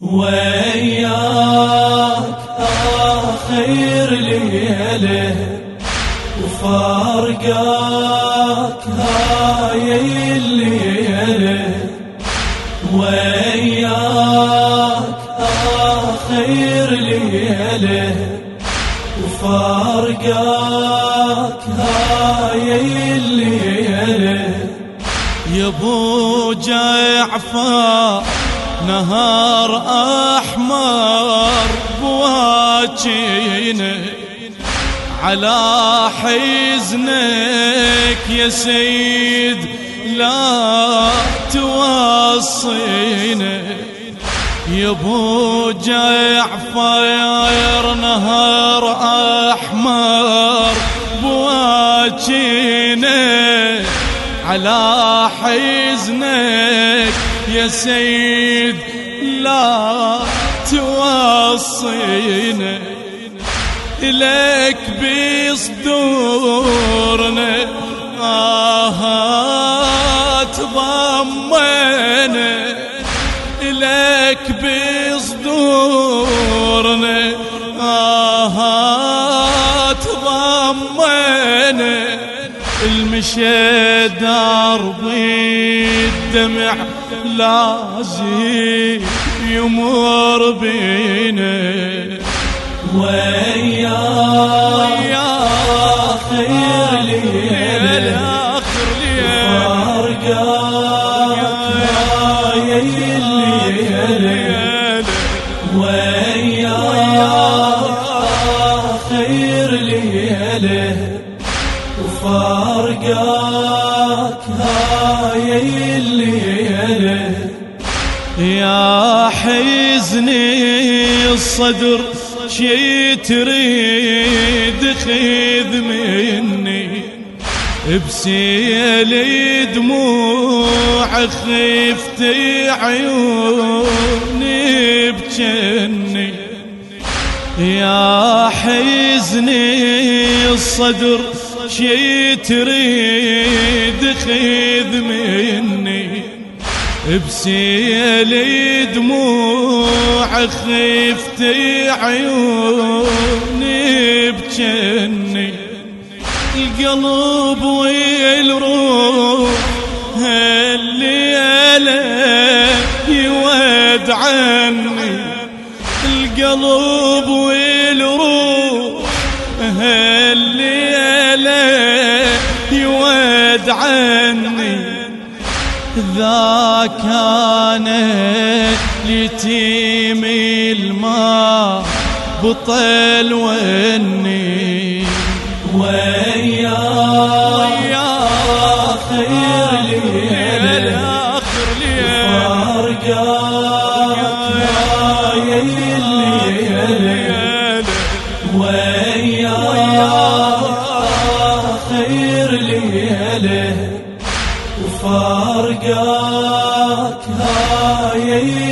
وياك آخر ليلة وفارقاك هاي الليلة. وياك آخر ليلة وفارقاك هاي الليلة. يا أبو جعفر نهار أحمر بواجينا على حزنك يا سيد لا توصينا يا أبو جعفر نهار أحمر بواجينا على حزنك يا سيد لا توصينا إليك بصدورنا. آهات ضمنا إليك بصدورنا. آهات ضمنا المشي دربي الدمع لازم يمر بينا ويا خير ليل يا الليل ويا خير ليل وفارقاك هاي يا حزني الصدر شي تريد خذ مني. بسيلي دموع خفت عيوني بجني. يا حزني الصدر شي تريد خذ مني بسيلي دموع خفت عيوني بجني. القلب والروح هالليلة يود عني. القلب والروح يود عني. ذا كان يتيم الماء بطل وني ويا خير ليل آخر ليل فارقاك يا الليل ويا ليل وفارقاك هاي